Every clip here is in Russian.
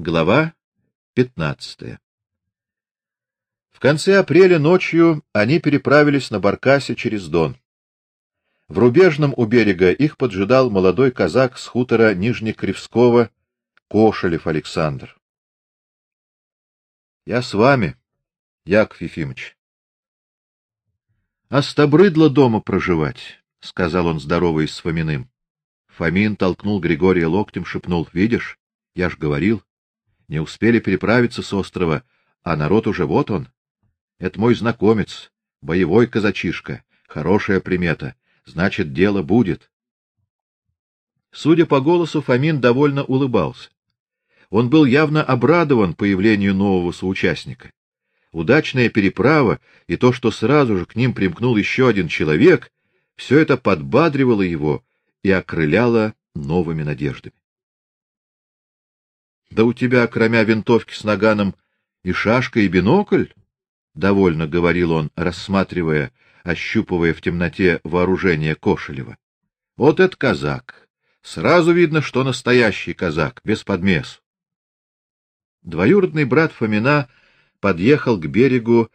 Глава 15. В конце апреля ночью они переправились на баркасе через Дон. В рубежном у берега их поджидал молодой казак с хутора Нижнекривского Кошелев Александр. Я с вами, Яков Ефимович. Остобрыдло дома проживать, сказал он, здороваясь с Фоминым. Фомин толкнул Григория локтем, шепнул: "Видишь, я ж говорил, не успели переправиться с острова, а народ уже вот он. Это мой знакомец, боевой казачишка, хорошая примета, значит, дело будет. Судя по голосу, Фомин довольно улыбался. Он был явно обрадован появлению нового соучастника. Удачная переправа и то, что сразу же к ним примкнул еще один человек, все это подбадривало его и окрыляло новыми надеждами. Да у тебя, кроме винтовки с наганом, и шашка, и бинокль, довольно говорил он, рассматривая, ощупывая в темноте вооружение Кошелева. Вот это казак. Сразу видно, что настоящий казак, без подмес. Двоюродный брат Фомина подъехал к берегу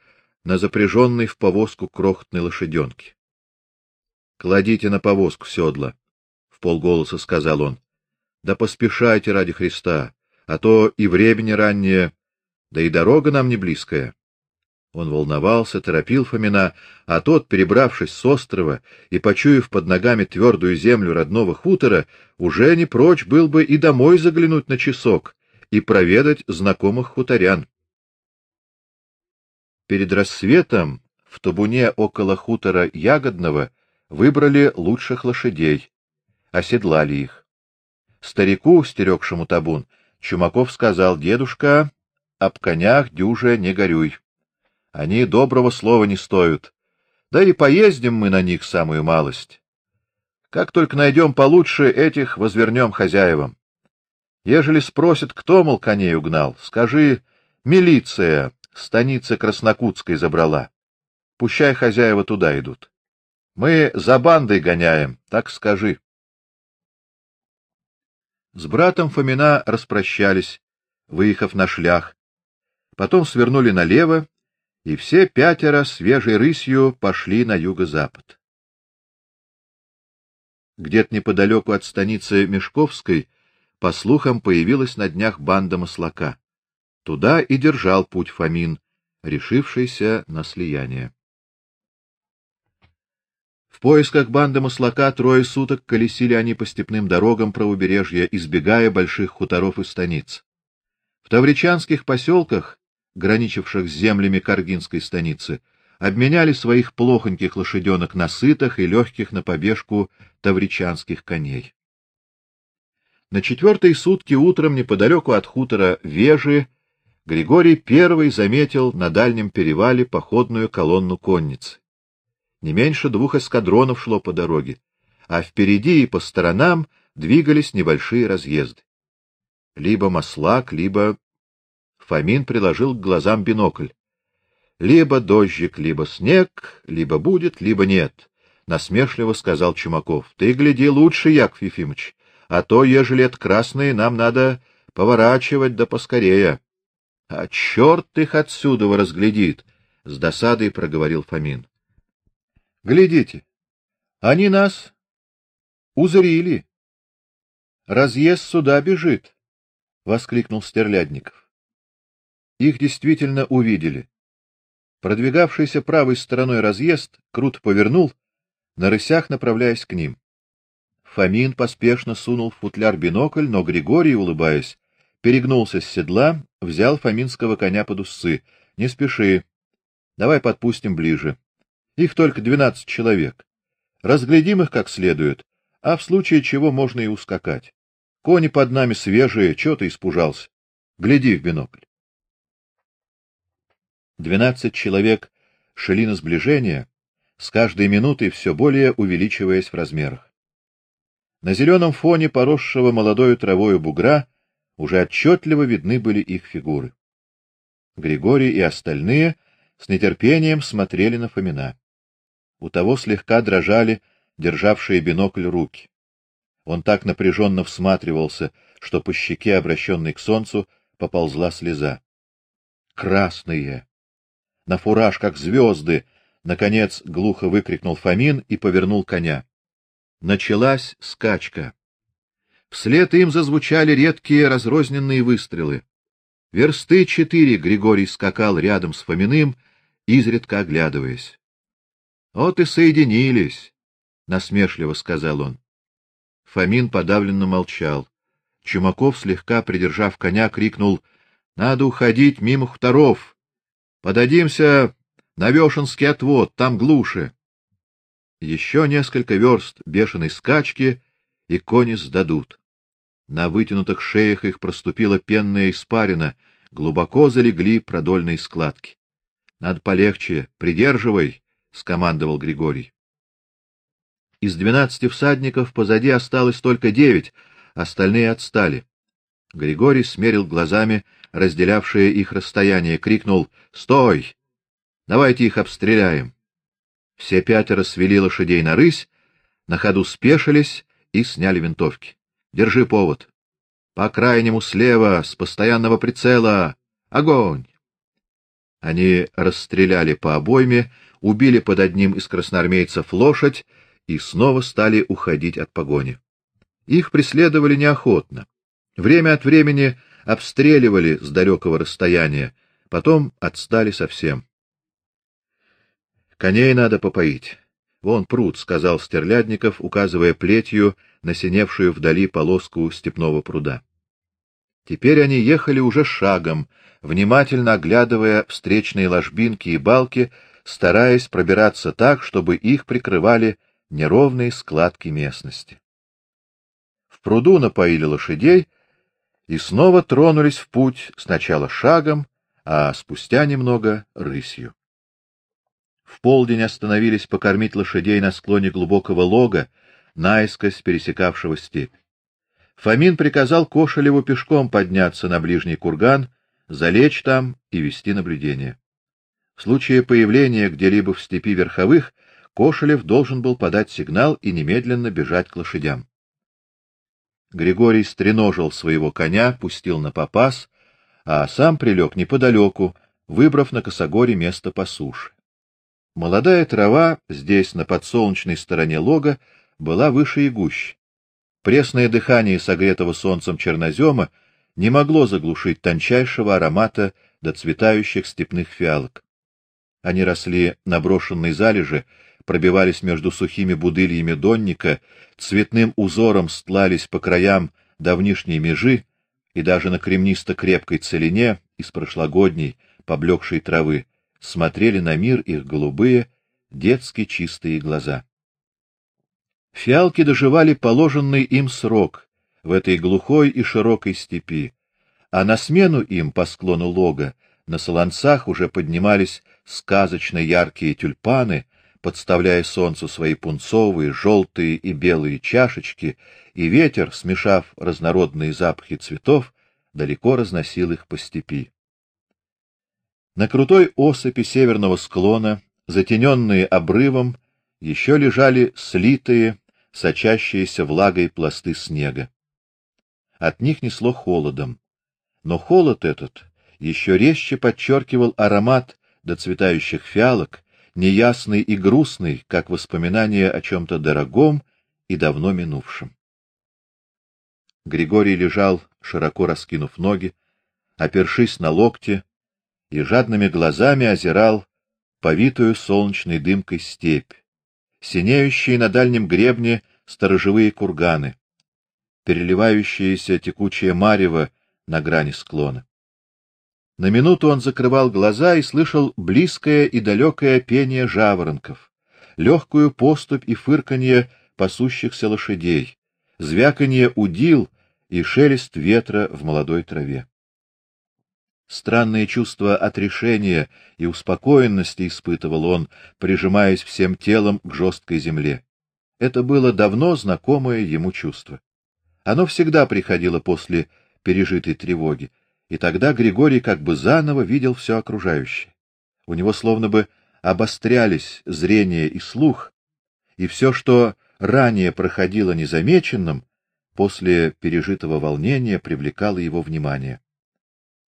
на запряженной в повозку крохотной лошаденке. Кладите на повозку седла, в полголоса сказал он. Да поспешайте ради Христа а то и времени раннее, да и дорога нам не близкая. Он волновался, торопил Фомина, а тот, перебравшись с острова и почуяв под ногами твердую землю родного хутора, уже не прочь был бы и домой заглянуть на часок и проведать знакомых хуторян. Перед рассветом в табуне около хутора Ягодного выбрали лучших лошадей, оседлали их. Старику, стерегшему табун, Чумаков сказал: "Дедушка, об конях дюже не горюй. Они доброго слова не стоят. Да и поездим мы на них самую малость. Как только найдем получше этих, возвернем хозяевам. Ежели спросят, кто мол коней угнал, скажи: милиция станицы Краснокутской забрала. Пущай хозяева туда идут. Мы за бандой гоняем, так скажи. С братом Фомина распрощались, выехав на шлях. Потом свернули налево, и все пятеро свежей рысью пошли на юго-запад. Где-то неподалеку от станицы Мешковской, по слухам, появилась на днях банда маслака. Туда и держал путь Фомин, решившийся на слияние. Поисках банды маслака трое суток колесили они по степным дорогам правобережья, избегая больших хуторов и станиц. В тавричанских поселках, граничивших с землями Каргинской станицы, обменяли своих плохоньких лошаденок на сытых и легких на побежку тавричанских коней. На четвертые сутки утром неподалеку от хутора Вежи Григорий первый заметил на дальнем перевале походную колонну конницы. Не меньше двух эскадронов шло по дороге, а впереди и по сторонам двигались небольшие разъезды. Либо маслак, либо Фомин приложил к глазам бинокль. Либо дождик, либо снег, либо будет, либо нет, насмешливо сказал Чумаков. Ты гляди лучше, Яков Ефимович, а то ежели это красные, нам надо поворачивать да поскорее. А черт их отсюда разглядит, с досадой проговорил Фомин. Глядите, они нас узрили. Разъезд сюда бежит, воскликнул Стерлядников. Их действительно увидели. Продвигавшийся правой стороной разъезд круто повернул, на рысях направляясь к ним. Фомин поспешно сунул в футляр бинокль, но Григорий, улыбаясь, перегнулся с седла, взял фоминского коня под усы. Не спеши. Давай подпустим ближе. Их только двенадцать человек. Разглядим их как следует, а в случае чего можно и ускакать. Кони под нами свежие, что ты испужался? Гляди в бинокль. Двенадцать человек шли на сближение, с каждой минутой все более увеличиваясь в размерах. На зеленом фоне поросшего молодой травой бугра уже отчетливо видны были их фигуры. Григорий и остальные с нетерпением смотрели на Фомина. У того слегка дрожали державшие бинокль руки. Он так напряженно всматривался, что по щеке, обращенной к солнцу, поползла слеза. Красные! На фураж, как звезды! Наконец глухо выкрикнул Фомин и повернул коня. Началась скачка. Вслед им зазвучали редкие разрозненные выстрелы. Версты четыре Григорий скакал рядом с Фоминым, изредка оглядываясь. Вот и соединились, насмешливо сказал он. Фомин подавленно молчал. Чумаков, слегка придержав коня, крикнул: "Надо уходить мимо хуторов. Подадимся на Вешенский отвод, там глуше". Еще несколько верст бешеной скачки, и кони сдадут. На вытянутых шеях их проступила пенная испарина, глубоко залегли продольные складки. Надо полегче, придерживай, скомандовал Григорий. Из двенадцати всадников позади осталось только девять, остальные отстали. Григорий смерил глазами разделявшее их расстояние, крикнул: "Стой! Давайте их обстреляем". Все пятеро свели лошадей на рысь, на ходу спешились и сняли винтовки. Держи повод. По крайнему слева, с постоянного прицела. Огонь! Они расстреляли по обойме, убили под одним из красноармейцев лошадь и снова стали уходить от погони. Их преследовали неохотно. Время от времени обстреливали с далекого расстояния, потом отстали совсем. Коней надо попоить. Вон пруд, сказал Стерлядников, указывая плетью на синевшую вдали полоску степного пруда. Теперь они ехали уже шагом, внимательно оглядывая встречные ложбинки и балки, стараясь пробираться так, чтобы их прикрывали неровные складки местности. В пруду напоили лошадей и снова тронулись в путь сначала шагом, а спустя немного рысью. В полдень остановились покормить лошадей на склоне глубокого лога, наискось пересекавшего степь. Фомин приказал Кошелеву пешком подняться на ближний курган, залечь там и вести наблюдение. В случае появления где-либо в степи верховых Кошелев должен был подать сигнал и немедленно бежать к лошадям. Григорий стреножил своего коня, пустил на попас, а сам прилег неподалеку, выбрав на косогоре место по суше. Молодая трава здесь, на подсолнечной стороне лога, была выше и гуще. Пресное дыхание согретого солнцем чернозема не могло заглушить тончайшего аромата доцветающих степных фиалок. Они росли на брошенной залеже, пробивались между сухими будыльями донника, цветным узором стлались по краям давнишней межи, и даже на кремнисто-крепкой целине из прошлогодней поблекшей травы смотрели на мир их голубые, детски чистые глаза. Фиалки доживали положенный им срок в этой глухой и широкой степи, а на смену им по склону лога на солонцах уже поднимались сказочно яркие тюльпаны, подставляя солнцу свои пунцовые, желтые и белые чашечки, и ветер, смешав разнородные запахи цветов, далеко разносил их по степи. На крутой осыпи северного склона, затененные обрывом, еще лежали слитые, сочащиеся влагой пласты снега. От них несло холодом, но холод этот еще резче подчеркивал аромат доцветающих фиалок, неясный и грустный, как воспоминание о чем то дорогом и давно минувшем. Григорий лежал, широко раскинув ноги, опершись на локти, и жадными глазами озирал повитую солнечной дымкой степь, синеющие на дальнем гребне сторожевые курганы, переливающееся текучее марево на грани склона. На минуту он закрывал глаза и слышал близкое и далекое пение жаворонков, легкую поступь и фырканье пасущихся лошадей, звяканье удил и шелест ветра в молодой траве. Странное чувство отрешения и успокоенности испытывал он, прижимаясь всем телом к жесткой земле. Это было давно знакомое ему чувство. Оно всегда приходило после пережитой тревоги, и тогда Григорий как бы заново видел все окружающее. У него словно бы обострялись зрение и слух, и все, что ранее проходило незамеченным, после пережитого волнения привлекало его внимание.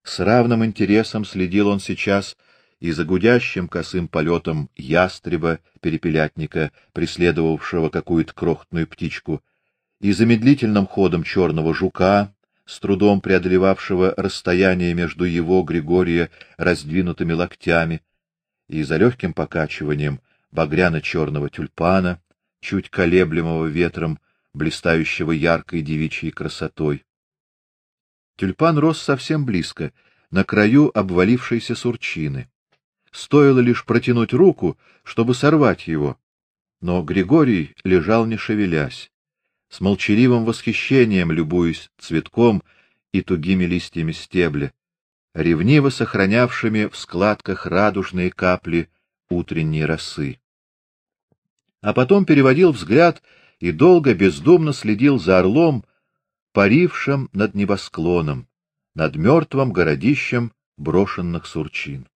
С равным интересом следил он сейчас и за гудящим косым полетом ястреба-перепелятника, преследовавшего какую-то крохотную птичку, и за медлительным ходом черного жука, с трудом преодолевавшего расстояние между его Григория раздвинутыми локтями, и за легким покачиванием багряно-черного тюльпана, чуть колеблемого ветром, блистающего яркой девичьей красотой. Тюльпан рос совсем близко, на краю обвалившейся сурчины. Стоило лишь протянуть руку, чтобы сорвать его, но Григорий лежал не шевелясь, с молчаливым восхищением любуясь цветком и тугими листьями стебля, ревниво сохранявшими в складках радужные капли утренней росы. А потом переводил взгляд и долго бездумно следил за орлом, парившим над небосклоном, над мертвым городищем брошенных сурчин.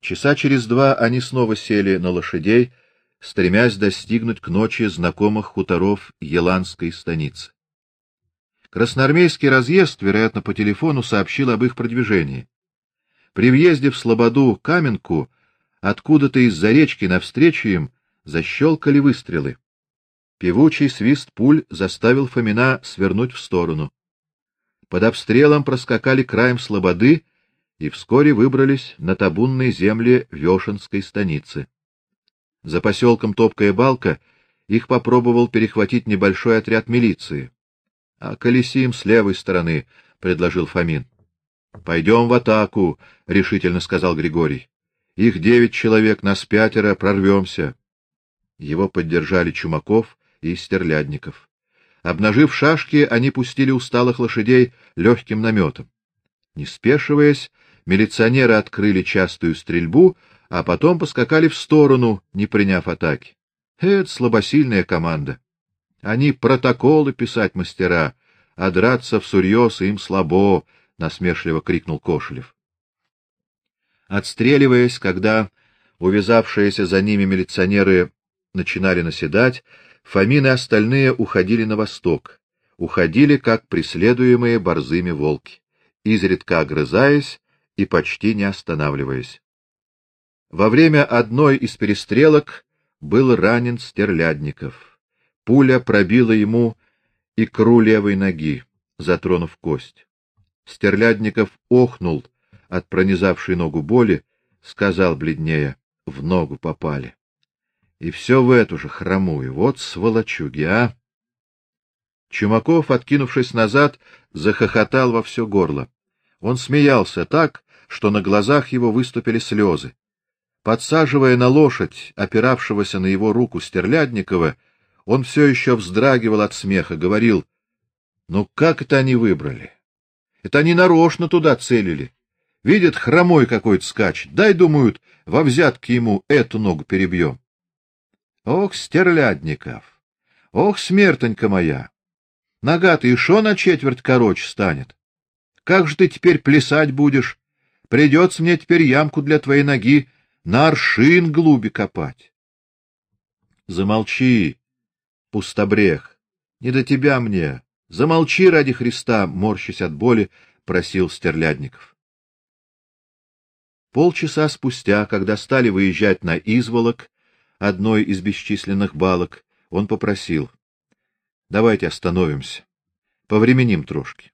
Часа через два они снова сели на лошадей, стремясь достигнуть к ночи знакомых хуторов Еланской станицы. Красноармейский разъезд, вероятно, по телефону сообщил об их продвижении. При въезде в Слободу Каменку откуда-то из-за речки навстречу им защелкали выстрелы. Певучий свист пуль заставил Фомина свернуть в сторону. Под обстрелом проскакали краем слободы и вскоре выбрались на табунные земли Вешенской станицы. За поселком Топкая балка их попробовал перехватить небольшой отряд милиции. А колесим с левой стороны, предложил Фомин. Пойдем в атаку, решительно сказал Григорий. Их девять человек, нас пятеро, прорвемся. Его поддержали Чумаков и Стерлядников. Обнажив шашки, они пустили усталых лошадей легким наметом. Не спешиваясь, милиционеры открыли частую стрельбу, а потом поскакали в сторону, не приняв атаки. Это слабосильная команда. Они протоколы писать мастера, а драться всерьез им слабо, насмешливо крикнул Кошелев. Отстреливаясь, когда увязавшиеся за ними милиционеры начинали наседать, Фомин и остальные уходили на восток, уходили как преследуемые борзыми волки, изредка огрызаясь и почти не останавливаясь. Во время одной из перестрелок был ранен Стерлядников. Пуля пробила ему икру левой ноги, затронув кость. Стерлядников охнул от пронизавшей ногу боли, сказал бледнее: "В ногу попали". И все в эту же хромую. Вот сволочуги, а! Чумаков, откинувшись назад, захохотал во все горло. Он смеялся так, что на глазах его выступили слезы. Подсаживая на лошадь, опиравшегося на его руку Стерлядникова, он все еще вздрагивал от смеха, говорил: "Ну как это они выбрали? Это они нарочно туда целили. Видят, хромой какой-то скачет. Дай, думают, во взятке ему эту ногу перебьем. Ох, Стерлядников. Ох, смертонька моя. Нога-то еще на четверть короче станет. Как же ты теперь плясать будешь? Придется мне теперь ямку для твоей ноги на аршин глуби копать. Замолчи, пустобрех. Не до тебя мне. Замолчи ради Христа, морщась от боли, просил Стерлядников. Полчаса спустя, когда стали выезжать на Изволок, одной из бесчисленных балок, он попросил: "Давайте остановимся. Повременим трошки.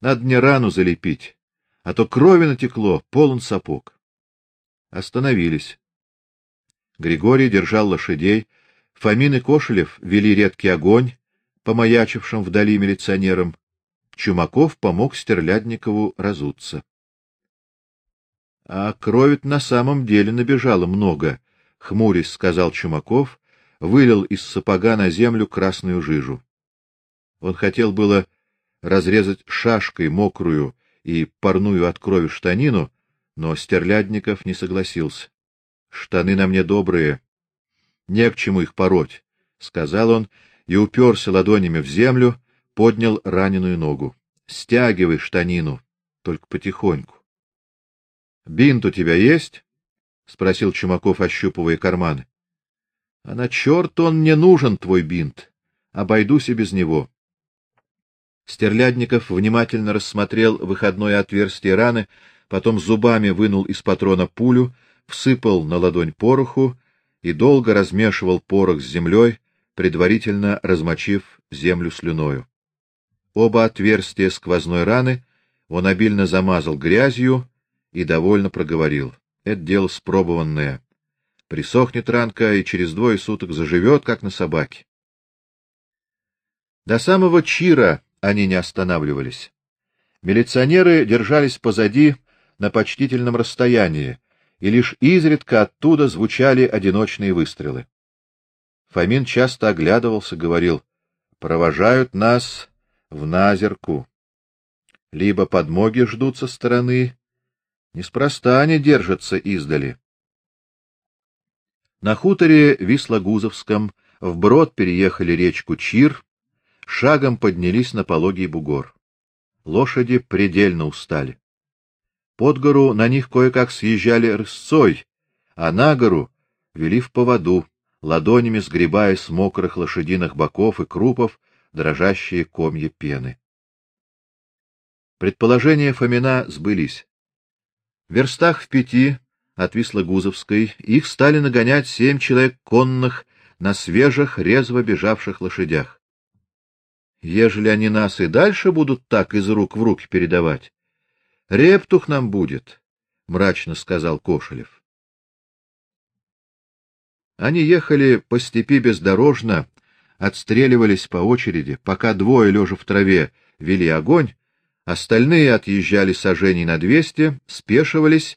Надо мне рану залепить, а то крови натекло, полон сапог. Остановились. Григорий держал лошадей, Фомин и Кошелев вели редкий огонь по маячившим вдали милиционерам. Чумаков помог Стерлядникову разуться. А крови на самом деле набежало много, хмурясь сказал Чумаков, вылил из сапога на землю красную жижу. Он хотел было разрезать шашкой мокрую и парную от крови штанину, но Стерлядников не согласился. Штаны на мне добрые, не к чему их пороть, сказал он и уперся ладонями в землю, поднял раненую ногу. Стягивай штанину, только потихоньку. Бинт у тебя есть? спросил Чумаков, ощупывая карманы. А на черт он мне нужен твой бинт. Обойдусь и без него. Стерлядников внимательно рассмотрел выходное отверстие раны, потом зубами вынул из патрона пулю, всыпал на ладонь пороху и долго размешивал порох с землей, предварительно размочив землю слюною. Оба отверстия сквозной раны он обильно замазал грязью и довольно проговорил: "Это дело спробованное. Присохнет ранка и через двое суток заживет, как на собаке". До самого Чира они не останавливались. Милиционеры держались позади на почтительном расстоянии, и лишь изредка оттуда звучали одиночные выстрелы. Фомин часто оглядывался, говорил: "Провожают нас в Назерку. Либо подмоги ждут со стороны, неспроста они держатся издали". На хуторе Вислагузовском вброд переехали речку Чир, шагом поднялись на пологий бугор. Лошади предельно устали. Под гору на них кое-как съезжали рысцой, а на гору вели в поводу, ладонями сгребая с мокрых лошадиных боков и крупов дрожащие комья пены. Предположения Фомина сбылись. В верстах в пяти от Вислогузовской их стали нагонять семь человек конных на свежих, резво бежавших лошадях. Ежели они нас и дальше будут так из рук в руки передавать, Рептух нам будет, мрачно сказал Кошелев. Они ехали по степи бездорожно, отстреливались по очереди, пока двое лежа в траве вели огонь, остальные отъезжали сажений на двести, спешивались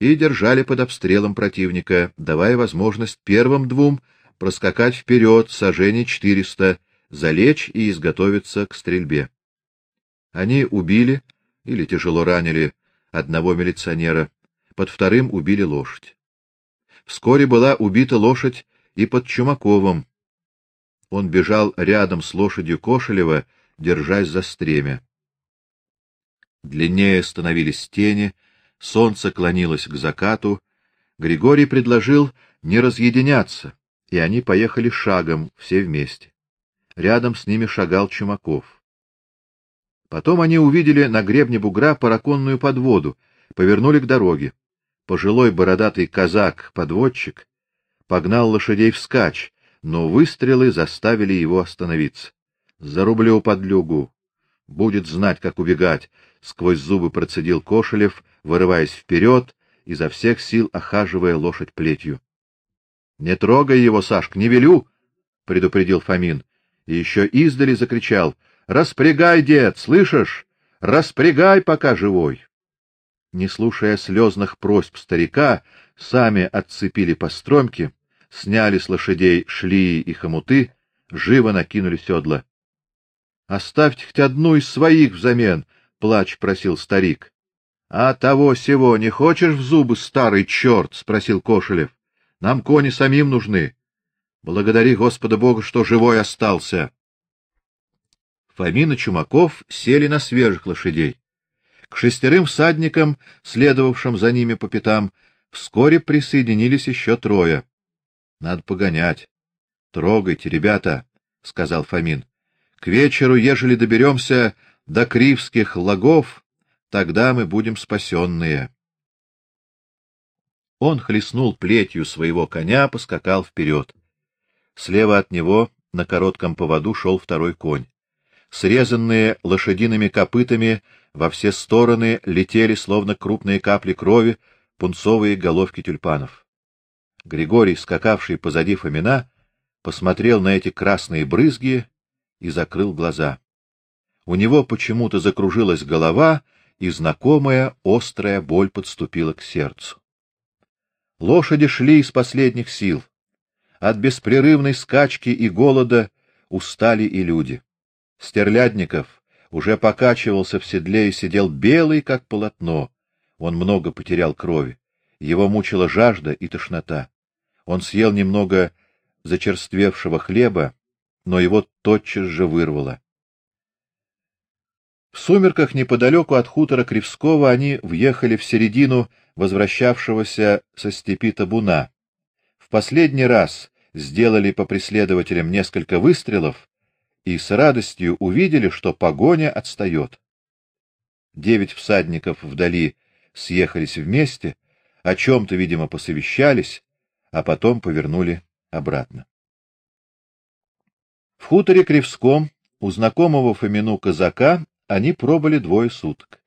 и держали под обстрелом противника, давая возможность первым двум проскакать вперед сажений четыреста, залечь и изготовиться к стрельбе. Они убили или тяжело ранили одного милиционера, под вторым убили лошадь. Вскоре была убита лошадь и под Чумаковым. Он бежал рядом с лошадью Кошелева, держась за стремя. Длиннее становились тени, солнце клонилось к закату. Григорий предложил не разъединяться, и они поехали шагом все вместе. Рядом с ними шагал Чумаков. Потом они увидели на гребне бугра параконную подводу, повернули к дороге. Пожилой бородатый казак-подводчик погнал лошадей вскачь, но выстрелы заставили его остановиться. Зарублю подлюгу. Будет знать, как убегать, сквозь зубы процедил Кошелев, вырываясь вперед, изо всех сил охаживая лошадь плетью. Не трогай его, Сашк, не велю, предупредил Фомин, и еще издали закричал: Распрягай, дед, слышишь? Распрягай, пока живой. Не слушая слезных просьб старика, сами отцепили постромки, сняли с лошадей шлии и хомуты, живо накинули седла. Оставьте хоть одну из своих взамен, плач просил старик. А того сего не хочешь в зубы, старый черт? спросил Кошелев. Нам кони самим нужны. Благодари Господа Бога, что живой остался. Фомин и Чумаков сели на свежих лошадей. К шестерым всадникам, следовавшим за ними по пятам, вскоре присоединились еще трое. Надо погонять. Трогайте, ребята, сказал Фомин. К вечеру, ежели доберемся до Кривских лагов, тогда мы будем спасенные. Он хлестнул плетью своего коня, поскакал вперед. Слева от него на коротком поводу шел второй конь срезанные лошадиными копытами, во все стороны летели словно крупные капли крови пунцовые головки тюльпанов. Григорий, скакавший позади Фомина, посмотрел на эти красные брызги и закрыл глаза. У него почему-то закружилась голова, и знакомая острая боль подступила к сердцу. Лошади шли из последних сил. От беспрерывной скачки и голода устали и люди. Стерлядников уже покачивался в седле и сидел белый как полотно. Он много потерял крови. Его мучила жажда и тошнота. Он съел немного зачерствевшего хлеба, но его тотчас же вырвало. В сумерках неподалеку от хутора Кривского они въехали в середину возвращавшегося со степи табуна. В последний раз сделали по преследователям несколько выстрелов и с радостью увидели, что погоня отстает. Девять всадников вдали съехались вместе, о чем то видимо, посовещались, а потом повернули обратно. В хуторе Кривском у знакомого Фомину казака они пробыли двое суток.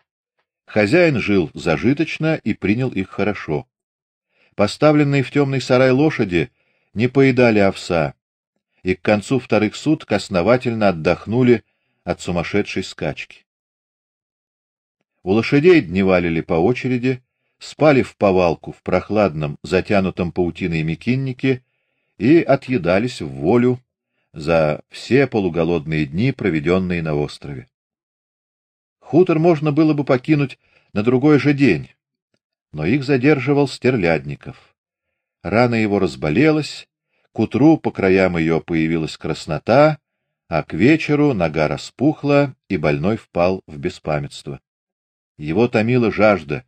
Хозяин жил зажиточно и принял их хорошо. Поставленные в темный сарай лошади не поедали овса, и к концу вторых суток основательно отдохнули от сумасшедшей скачки. У лошадей дневалили по очереди, спали в повалку в прохладном, затянутом паутиной мекиннике и отъедались в волю за все полуголодные дни, проведенные на острове. Хутор можно было бы покинуть на другой же день, но их задерживал Стерлядников. Рана его разболелась, к утру по краям ее появилась краснота, а к вечеру нога распухла, и больной впал в беспамятство. Его томила жажда.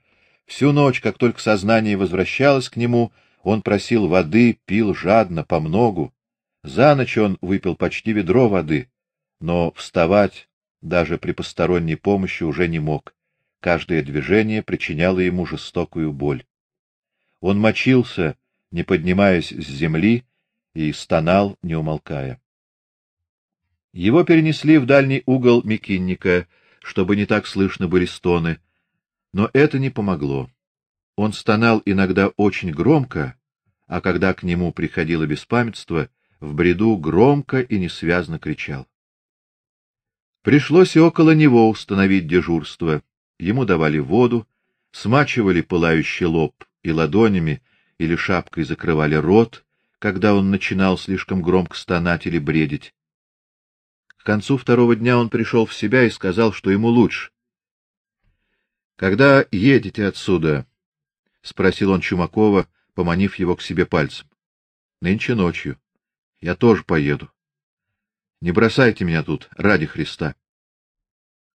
Всю ночь, как только сознание возвращалось к нему, он просил воды, пил жадно, помногу. За ночь он выпил почти ведро воды, но вставать даже при посторонней помощи уже не мог. Каждое движение причиняло ему жестокую боль. Он мочился, не поднимаясь с земли, и стонал, не умолкая. Его перенесли в дальний угол мекинника, чтобы не так слышно были стоны, но это не помогло. Он стонал иногда очень громко, а когда к нему приходило беспамятство, в бреду громко и несвязно кричал. Пришлось и около него установить дежурство. Ему давали воду, смачивали пылающий лоб и ладонями или шапкой закрывали рот, когда он начинал слишком громко стонать или бредить. К концу второго дня он пришел в себя и сказал, что ему лучше. Когда едете отсюда? спросил он Чумакова, поманив его к себе пальцем. Нынче ночью. Я тоже поеду. Не бросайте меня тут ради Христа.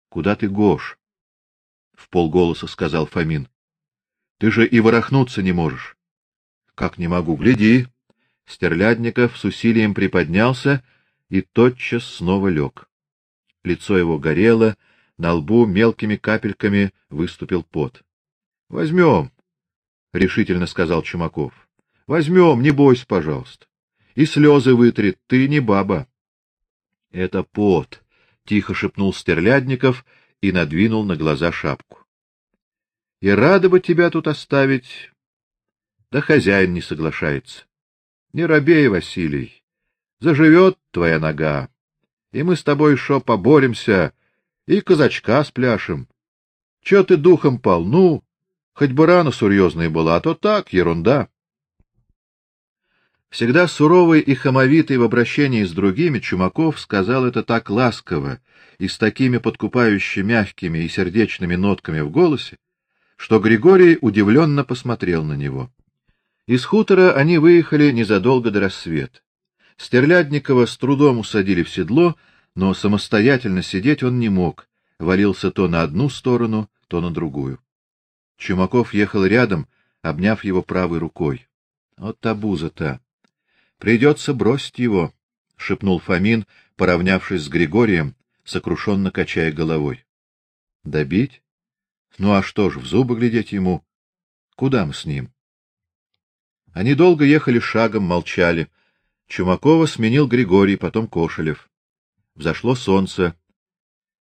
Куда ты гош? в полголоса сказал Фомин. Ты же и ворохнуться не можешь. Как не могу, гляди. Стерлядников с усилием приподнялся и тотчас снова лег. Лицо его горело, на лбу мелкими капельками выступил пот. Возьмем, — решительно сказал Чумаков. — Возьмем, не бойся, пожалуйста. И слезы вытрет, ты не баба. — Это пот, — тихо шепнул Стерлядников и надвинул на глаза шапку. — И рада бы тебя тут оставить, да хозяин не соглашается. Не робей, Василий, заживет твоя нога, и мы с тобой еще поборемся, и казачка спляшем. Че ты духом пал? Ну, хоть бы рана серьезная была, а то так, ерунда. Всегда суровый и хамовитый в обращении с другими, Чумаков сказал это так ласково и с такими подкупающе мягкими и сердечными нотками в голосе, что Григорий удивленно посмотрел на него. Из хутора они выехали незадолго до рассвета. Стерлядникова с трудом усадили в седло, но самостоятельно сидеть он не мог, валился то на одну сторону, то на другую. Чумаков ехал рядом, обняв его правой рукой. Вот табуза-то. Придется бросить его, шепнул Фомин, поравнявшись с Григорием, сокрушенно качая головой. Добить? Ну а что ж, в зубы глядеть ему? Куда мы с ним? Они долго ехали шагом, молчали. Чумакова сменил Григорий, потом Кошелев. Взошло солнце.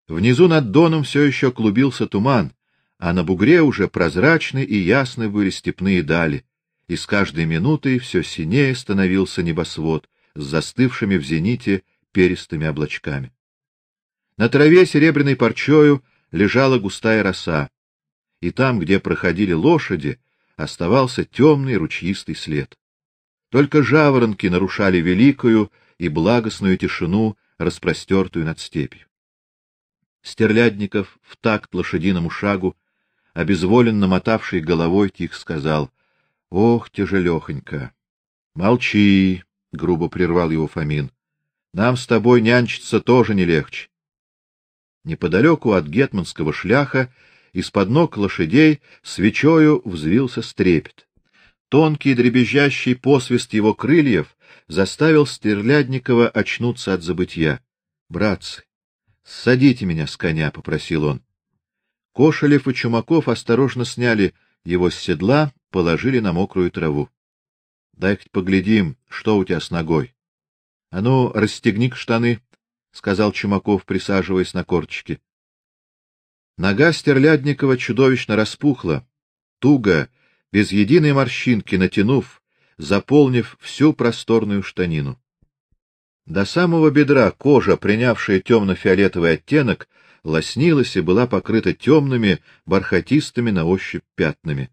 Внизу над доном все еще клубился туман, а на бугре уже прозрачны и ясны были степные дали, и с каждой минутой все синее становился небосвод с застывшими в зените перистыми облачками. На траве серебряной парчою лежала густая роса, и там, где проходили лошади, оставался темный ручьистый след. Только жаворонки нарушали великую и благостную тишину, распростертую над степью. Стерлядников в такт лошадиному шагу, обезволенно мотавший головой, тихо сказал: "Ох, тяжелехонько". "Молчи", грубо прервал его Фомин. "Нам с тобой нянчиться тоже не легче". Неподалеку от гетманского шляха из-под ног лошадей свечою взвился стрепет. Тонкий дребезжащий посвист его крыльев заставил Стерлядникова очнуться от забытья. Братцы, садите меня с коня, попросил он. Кошелев и Чумаков осторожно сняли его с седла, положили на мокрую траву. Дай-ка поглядим, что у тебя с ногой. А ну, расстегни штаны, сказал Чумаков, присаживаясь на корточки. Нога Стерлядникова чудовищно распухла, туго, без единой морщинки натянув, заполнив всю просторную штанину. До самого бедра кожа, принявшая темно-фиолетовый оттенок, лоснилась и была покрыта темными, бархатистыми на ощупь пятнами.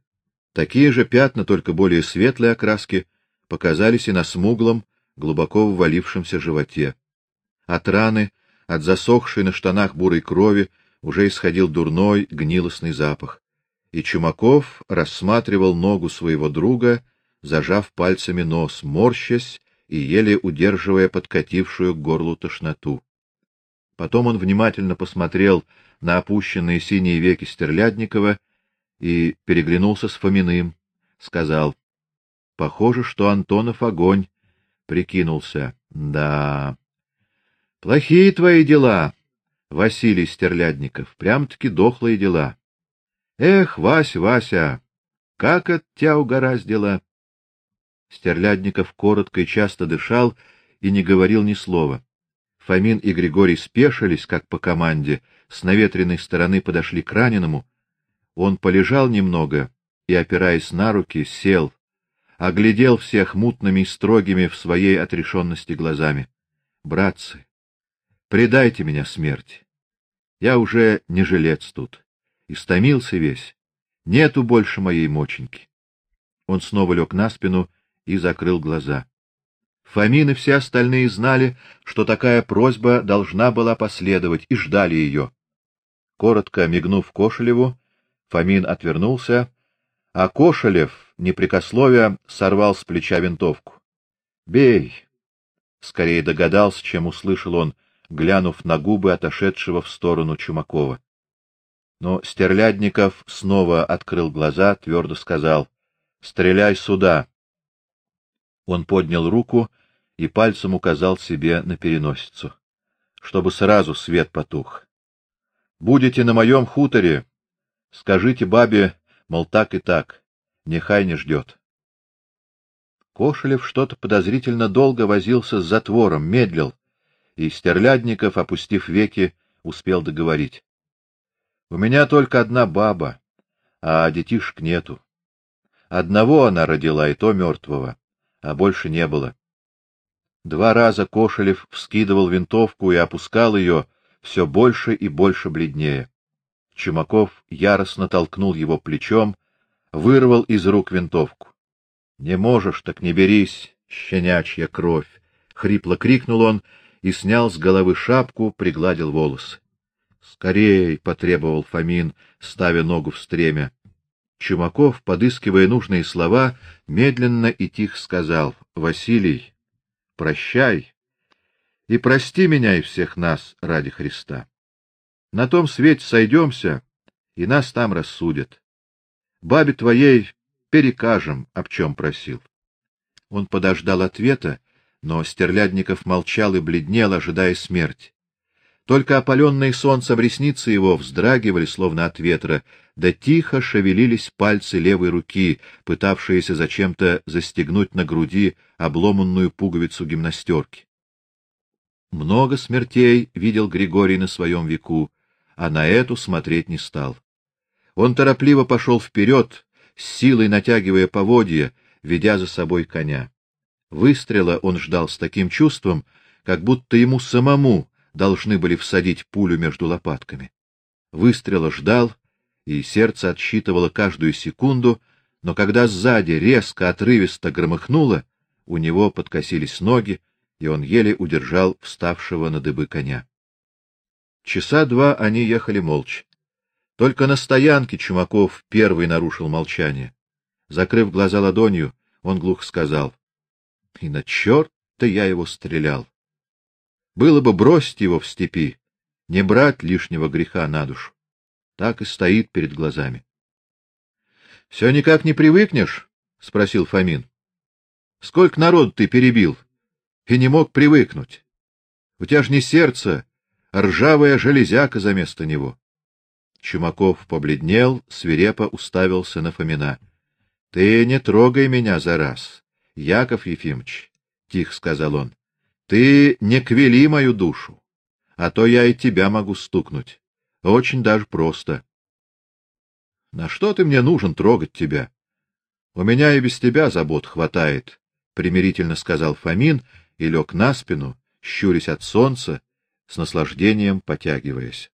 Такие же пятна, только более светлой окраски, показались и на смуглом, глубоко ввалившемся животе. От раны, от засохшей на штанах бурой крови, уже исходил дурной, гнилостный запах. И Чумаков рассматривал ногу своего друга, зажав пальцами нос, морщась и еле удерживая подкатившую к горлу тошноту. Потом он внимательно посмотрел на опущенные синие веки Стерлядникова и переглянулся с Фоминым, сказал: "Похоже, что Антонов огонь", прикинулся. "Да. Плохие твои дела, Василий Стерлядников, прям-таки дохлые дела. Эх, Вась, Вася, как от тебя угораздило!" Стерлядников коротко и часто дышал и не говорил ни слова. Фомин и Григорий спешились, как по команде, с наветренной стороны подошли к раненому. Он полежал немного и, опираясь на руки, сел, оглядел всех мутными и строгими в своей отрешенности глазами. Братцы, предайте меня смерти. Я уже не жилец тут, истомился весь. Нету больше моей моченьки. Он снова лег на спину и закрыл глаза. Фомин и все остальные знали, что такая просьба должна была последовать, и ждали ее. Коротко мигнув Кошелеву, Фомин отвернулся, а Кошелев, непрекословия, сорвал с плеча винтовку. "Бей!" Скорее догадался, чем услышал он, глянув на губы отошедшего в сторону Чумакова. Но Стерлядников снова открыл глаза, твердо сказал: "Стреляй сюда". Он поднял руку и пальцем указал себе на переносицу, чтобы сразу свет потух. Будете на моем хуторе, скажите бабе, мол, так и так, нехай не ждет. Кошелев что-то подозрительно долго возился с затвором, медлил, и Стерлядников, опустив веки, успел договорить. У меня только одна баба, а детишек нету. Одного она родила, и то мертвого а больше не было. Два раза Кошелев вскидывал винтовку и опускал ее, все больше и больше бледнее. Чумаков яростно толкнул его плечом, вырвал из рук винтовку. Не можешь, так не берись, щенячья кровь, хрипло крикнул он и снял с головы шапку, пригладил волосы. Скорей, потребовал Фомин, ставя ногу в стремя. Чумаков, подыскивая нужные слова, медленно и тихо сказал: "Василий, прощай и прости меня и всех нас ради Христа. На том свете сойдемся, и нас там рассудят. Бабе твоей перекажем, об чем просил". Он подождал ответа, но Стерлядников молчал и бледнел, ожидая смерти. Только опаленные солнцем ресницы его вздрагивали словно от ветра, да тихо шевелились пальцы левой руки, пытавшиеся зачем-то застегнуть на груди обломанную пуговицу гимнастерки. Много смертей видел Григорий на своем веку, а на эту смотреть не стал. Он торопливо пошел вперед, с силой натягивая поводья, ведя за собой коня. Выстрела он ждал с таким чувством, как будто ему самому должны были всадить пулю между лопатками. Выстрела ждал, и сердце отсчитывало каждую секунду, но когда сзади резко отрывисто громыхнуло, у него подкосились ноги, и он еле удержал вставшего на дыбы коня. Часа два они ехали молча. Только на стоянке Чумаков первый нарушил молчание. Закрыв глаза ладонью, он глухо сказал: "И на черт-то я его стрелял. Было бы бросить его в степи, не брать лишнего греха на душу. Так и стоит перед глазами. — Все никак не привыкнешь? спросил Фомин. Сколько народ ты перебил и не мог привыкнуть? У тебя ж не сердце, ржавая железяка за место него. Чумаков побледнел, свирепо уставился на Фомина. — Ты не трогай меня за раз, Яков Ефимович, — тихо сказал он. — Ты не квели мою душу, а то я и тебя могу стукнуть. Очень даже просто. — На что ты мне нужен трогать тебя? У меня и без тебя забот хватает, — примирительно сказал Фомин и лег на спину, щурясь от солнца, с наслаждением потягиваясь.